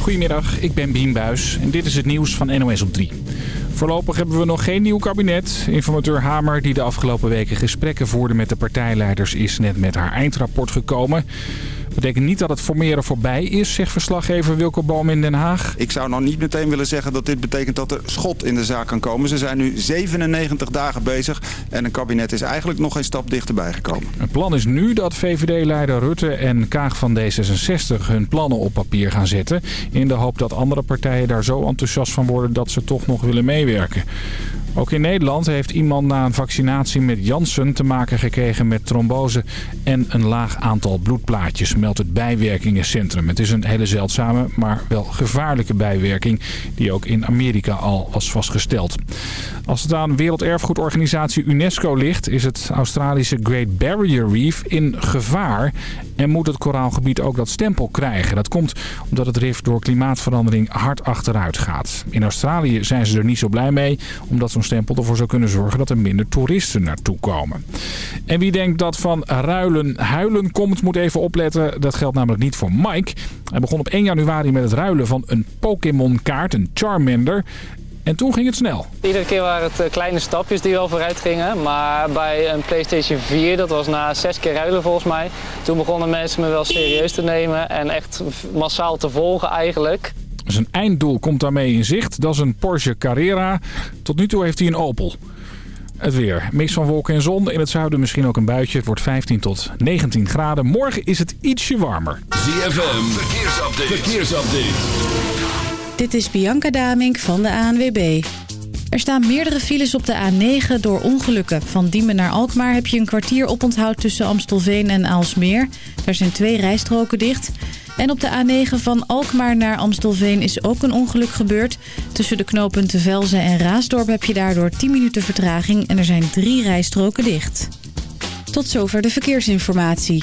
Goedemiddag, ik ben Bien Buis en dit is het nieuws van NOS op 3. Voorlopig hebben we nog geen nieuw kabinet. Informateur Hamer, die de afgelopen weken gesprekken voerde met de partijleiders... is net met haar eindrapport gekomen betekent niet dat het formeren voorbij is, zegt verslaggever Wilco Boom in Den Haag. Ik zou nog niet meteen willen zeggen dat dit betekent dat er schot in de zaak kan komen. Ze zijn nu 97 dagen bezig en een kabinet is eigenlijk nog een stap dichterbij gekomen. Het plan is nu dat VVD-leider Rutte en Kaag van D66 hun plannen op papier gaan zetten. In de hoop dat andere partijen daar zo enthousiast van worden dat ze toch nog willen meewerken. Ook in Nederland heeft iemand na een vaccinatie met Janssen te maken gekregen met trombose en een laag aantal bloedplaatjes, meldt het bijwerkingencentrum. Het is een hele zeldzame, maar wel gevaarlijke bijwerking die ook in Amerika al was vastgesteld. Als het aan Werelderfgoedorganisatie UNESCO ligt, is het Australische Great Barrier Reef in gevaar en moet het koraalgebied ook dat stempel krijgen. Dat komt omdat het rif door klimaatverandering hard achteruit gaat. In Australië zijn ze er niet zo blij mee, omdat zo'n stempel ervoor zou kunnen zorgen dat er minder toeristen naartoe komen. En wie denkt dat van ruilen huilen komt, moet even opletten. Dat geldt namelijk niet voor Mike. Hij begon op 1 januari met het ruilen van een Pokémon kaart, een Charmander. En toen ging het snel. Iedere keer waren het eh, kleine stapjes die wel vooruit gingen. Maar bij een PlayStation 4, dat was na zes keer ruilen volgens mij. Toen begonnen mensen me wel serieus te nemen en echt massaal te volgen eigenlijk. Zijn einddoel komt daarmee in zicht. Dat is een Porsche Carrera. Tot nu toe heeft hij een Opel. Het weer. Mix van wolken en zon. In het zuiden misschien ook een buitje. Het wordt 15 tot 19 graden. Morgen is het ietsje warmer. ZFM. Verkeersupdate. Verkeersupdate. Dit is Bianca Damink van de ANWB. Er staan meerdere files op de A9 door ongelukken. Van Diemen naar Alkmaar heb je een kwartier oponthoud tussen Amstelveen en Aalsmeer. Daar zijn twee rijstroken dicht. En op de A9 van Alkmaar naar Amstelveen is ook een ongeluk gebeurd. Tussen de knooppunten Velzen en Raasdorp heb je daardoor 10 minuten vertraging en er zijn drie rijstroken dicht. Tot zover de verkeersinformatie.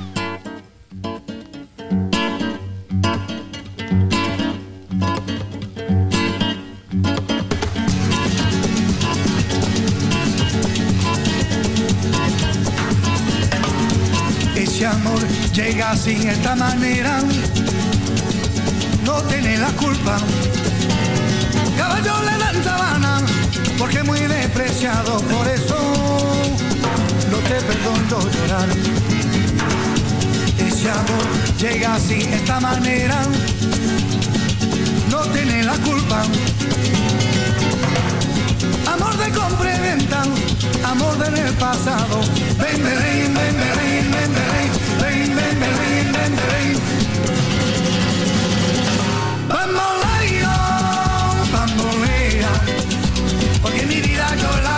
Llega sin esta manera, no tiene la culpa. Caballo le dan sabana, porque muy despreciado, por eso no te perdono llorar. Ese amor llega sin esta manera, no tiene la culpa. Amor de compra y venta, amor del pasado. Ven, ven, ven, ven, ven, ven, ven, ven, ven, ven, ven, ven. Bamboleo, bambolea, porque mi vida yo la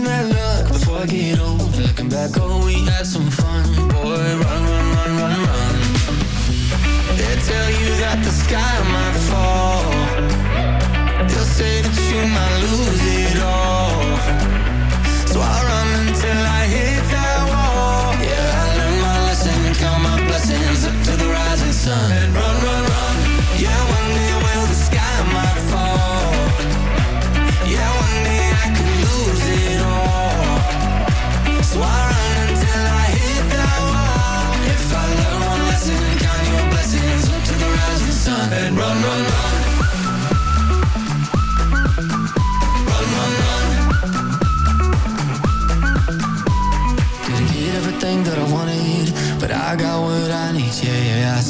Chasing that luck before I get old. Looking back, oh, we had some fun. Boy, run, run, run, run, run. They tell you that the sky might fall. They'll say that you might lose it all.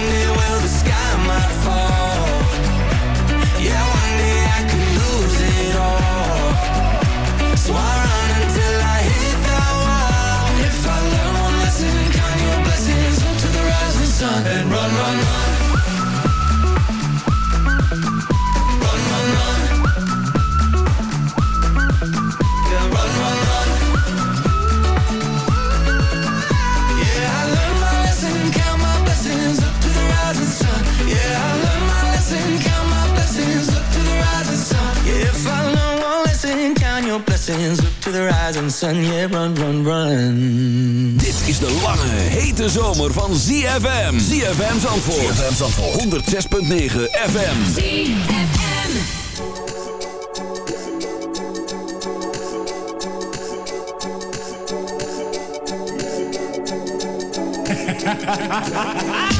you. Blessings up to the rising sun. Yeah, run, run, run. Dit is de lange, hete zomer van ZFM. ZFM Zandvoort. ZFM Zandvoort. 106.9 FM. Love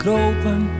Gekropen.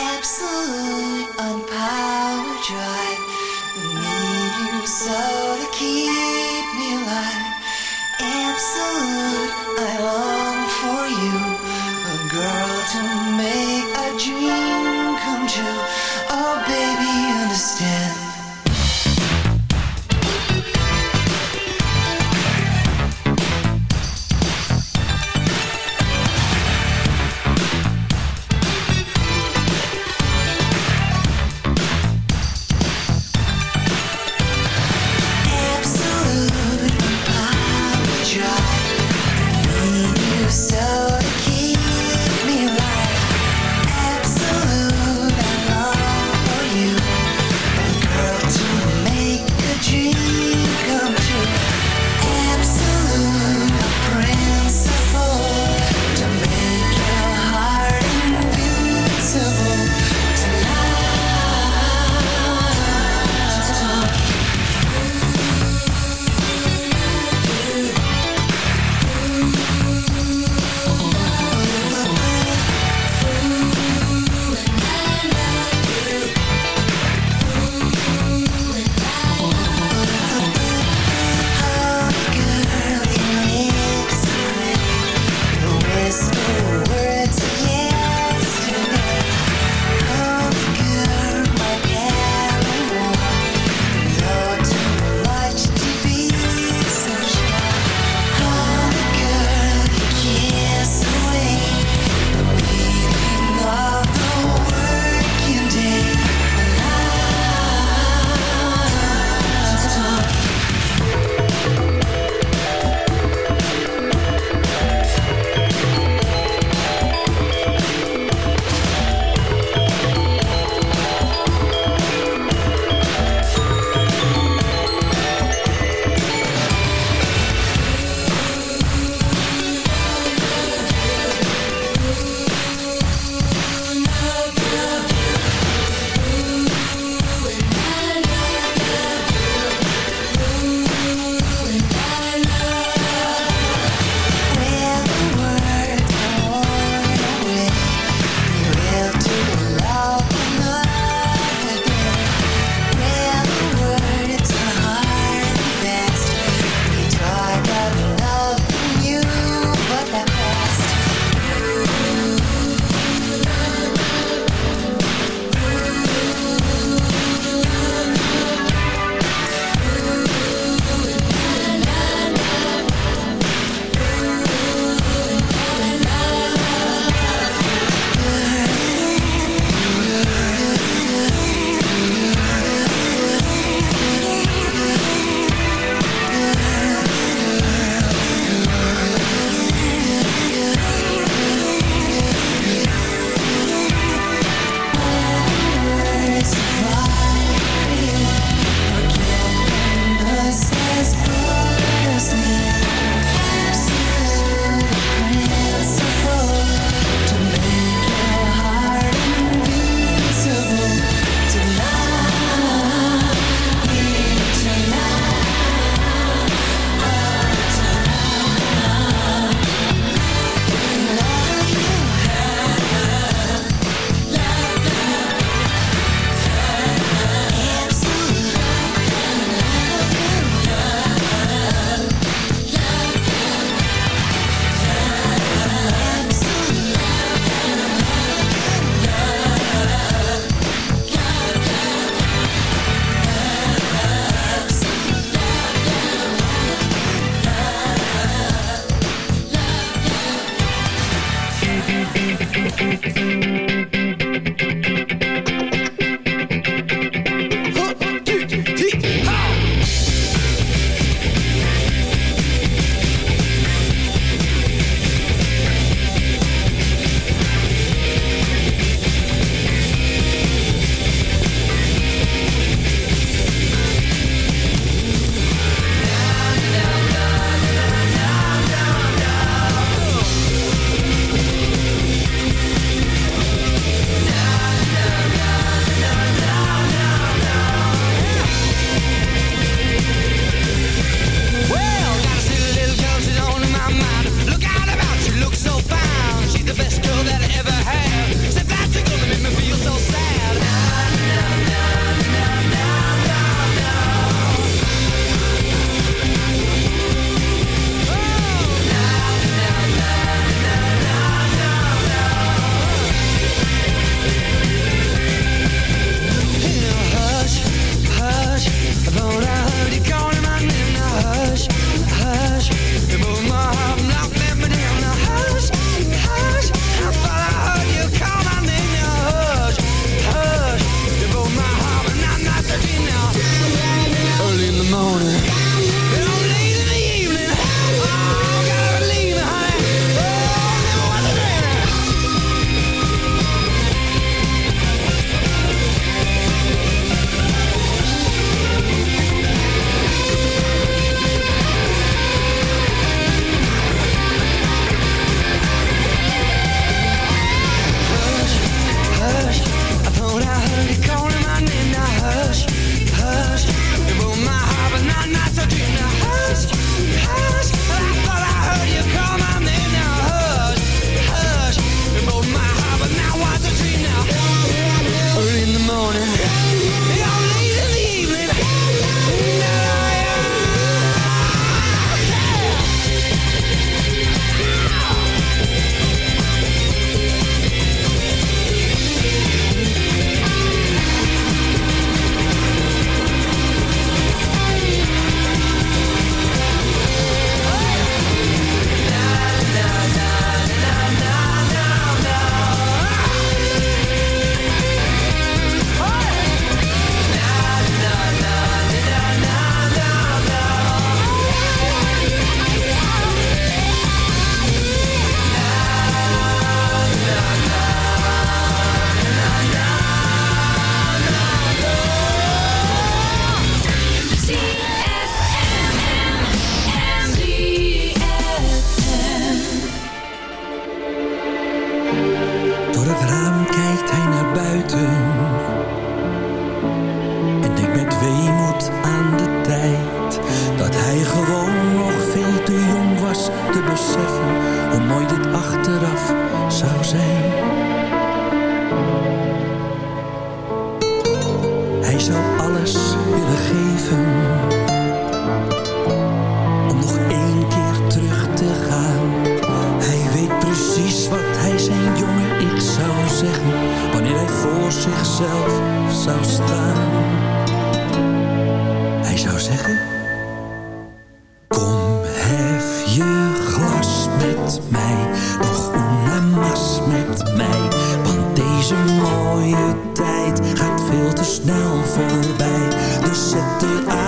mooie tijd gaat veel te snel voorbij. Dus zet de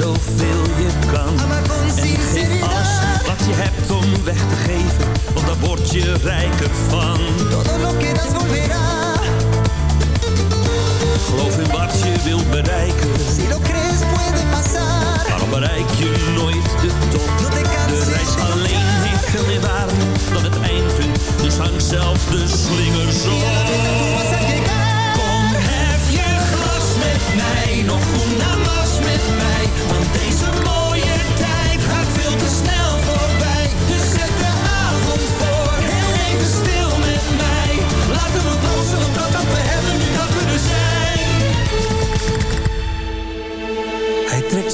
zoveel je kan. En geef alles wat je hebt om weg te geven, want daar word je rijker van. Geloof in wat je wilt bereiken. Dan bereik je nooit de top? De reis alleen heeft veel meer waarde dan het eindpunt. Dus hang zelf de slingers op. Kom, heb je glas met mij nog goed.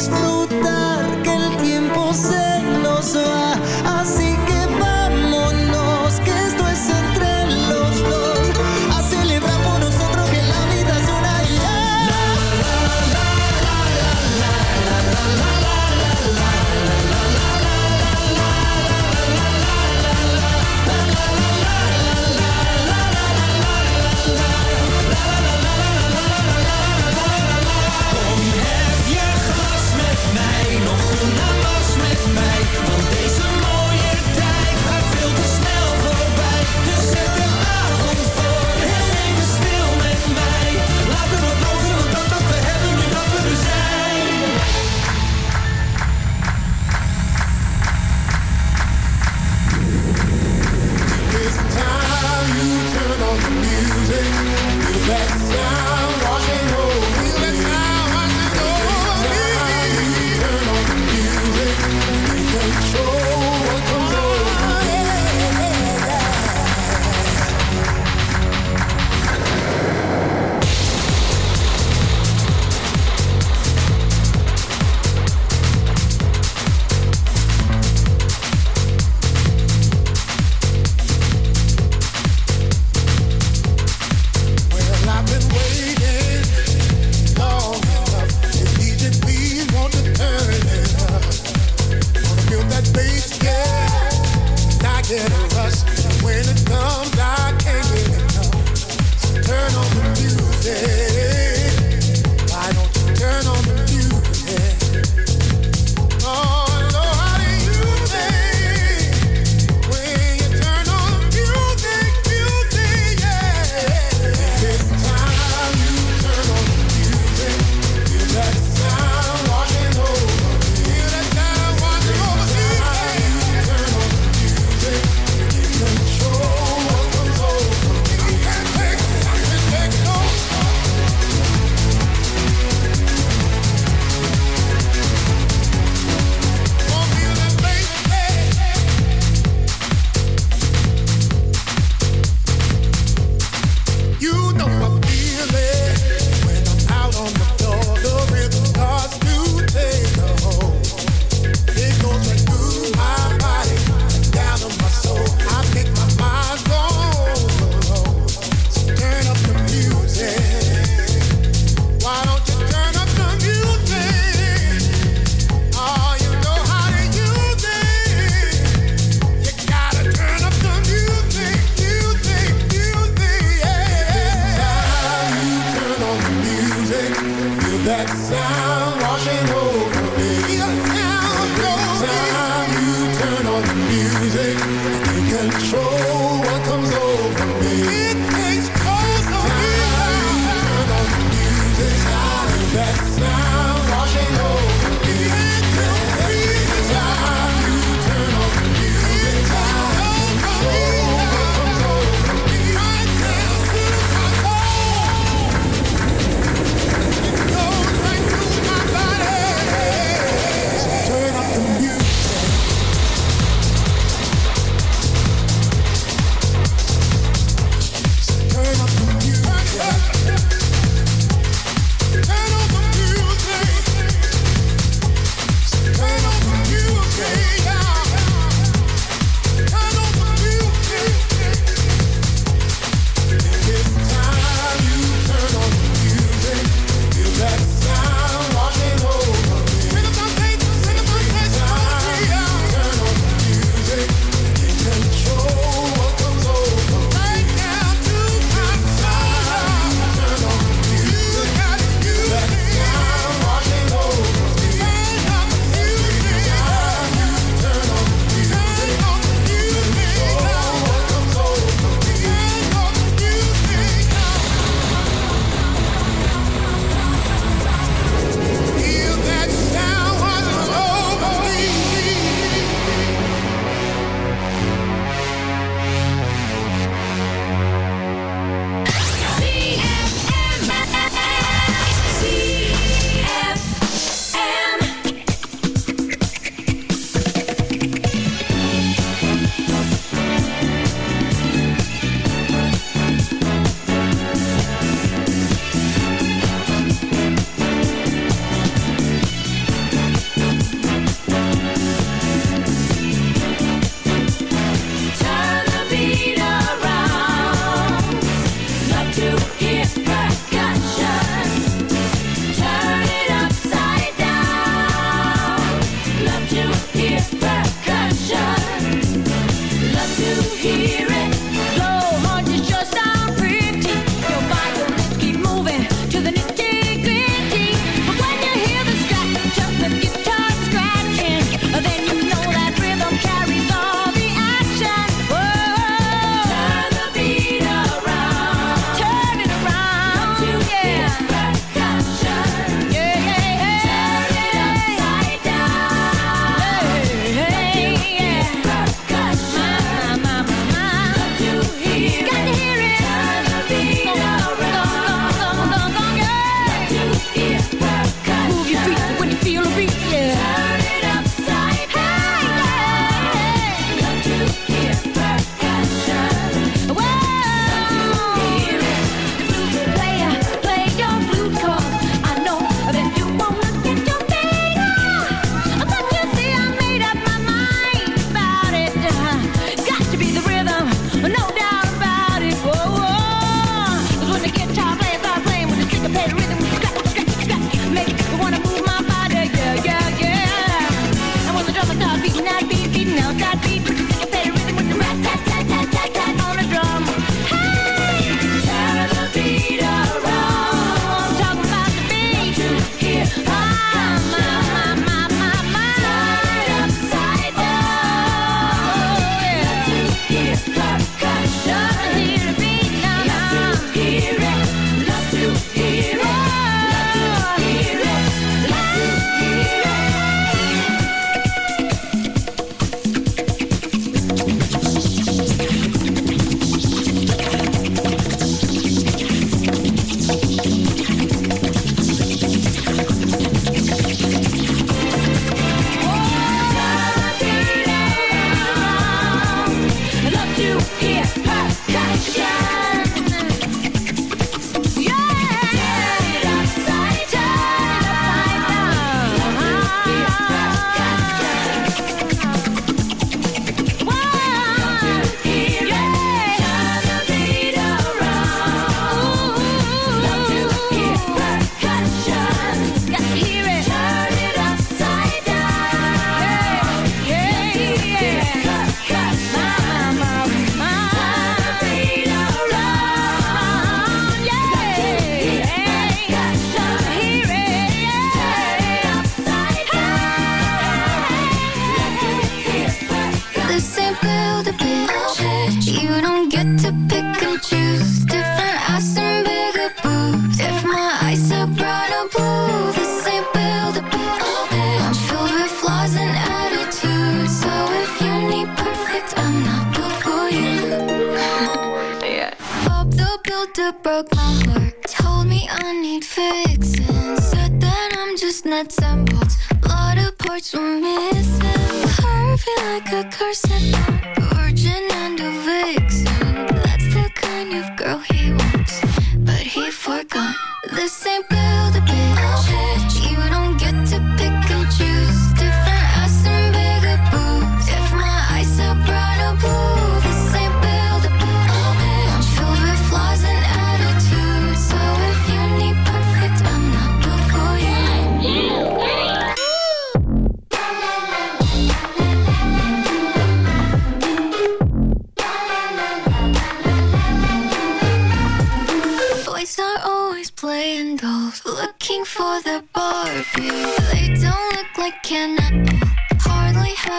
this flu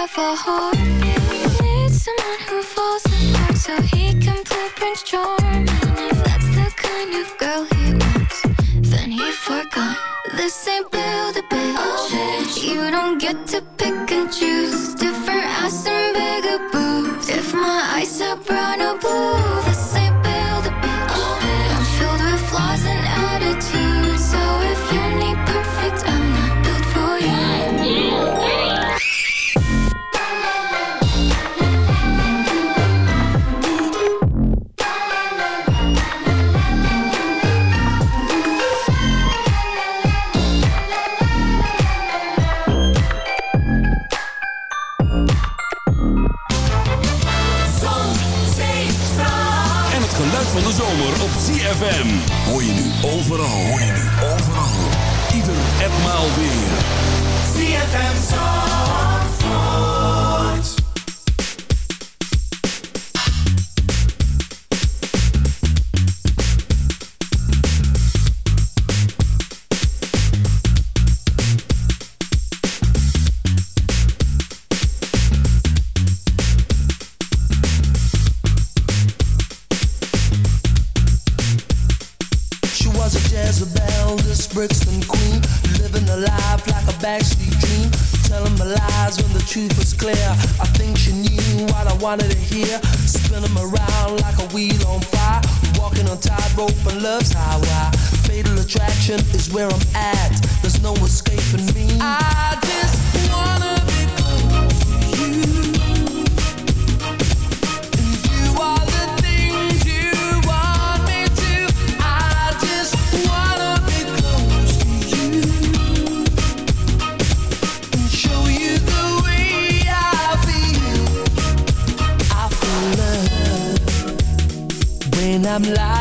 have a whore Need someone who falls apart So he can play Prince Charming. If that's the kind of girl he wants Then he forgot. This ain't Build-A-Bitch You don't get to pick I'm lying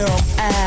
will. And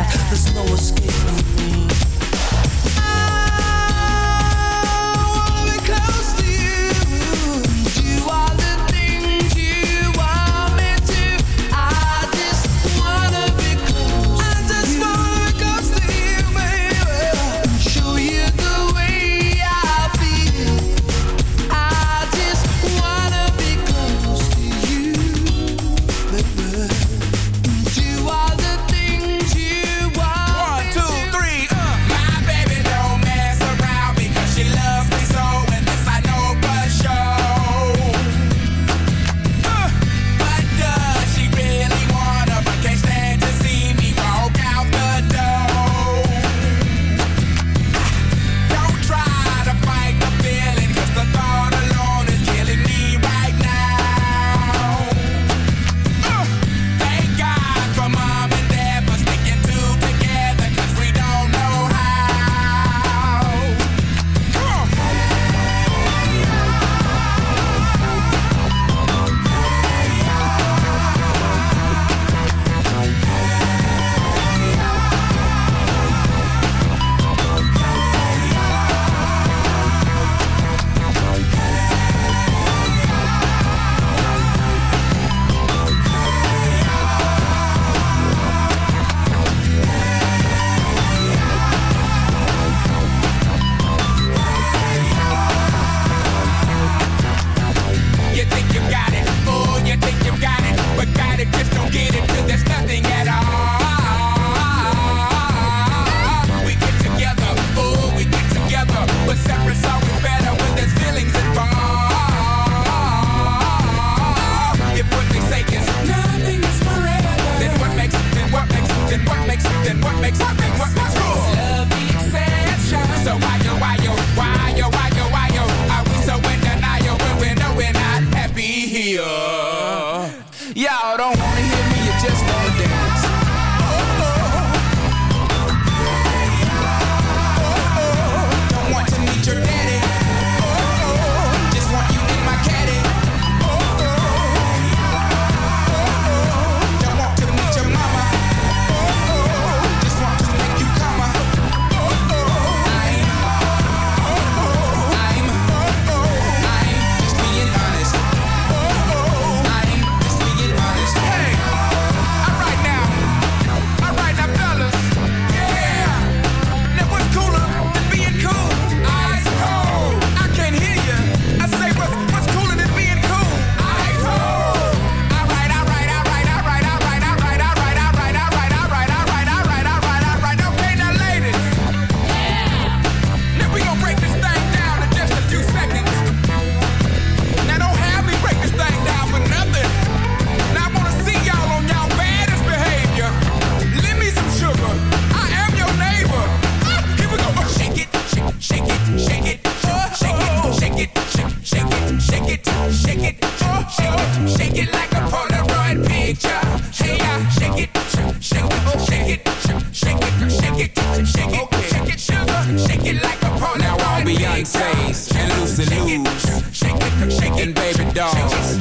and baby dolls.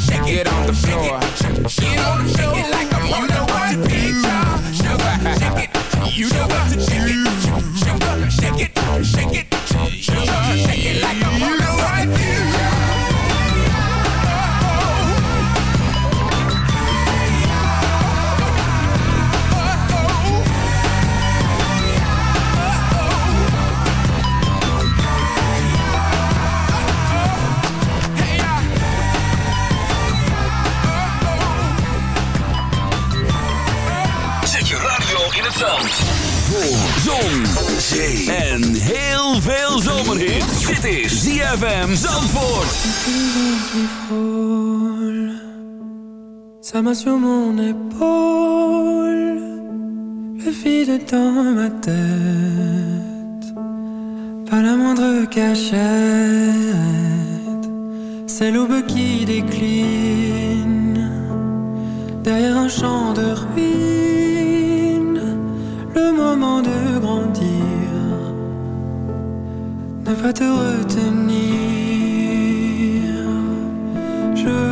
Shake it on the floor. Get on the floor. Shake it like I'm on the one pizza. Sugar, shake it. You know what to shake it. Sugar, shake it. Shake it. zee en heel veel zomerhit. Dit is ZFM Zandvoort. Ça m'a sur mon épaule Le vide dans ma tête Pas la moindre cachette C'est l'aube qui décline Derrière un champ de ruines Le moment de ne pas te retenir. Je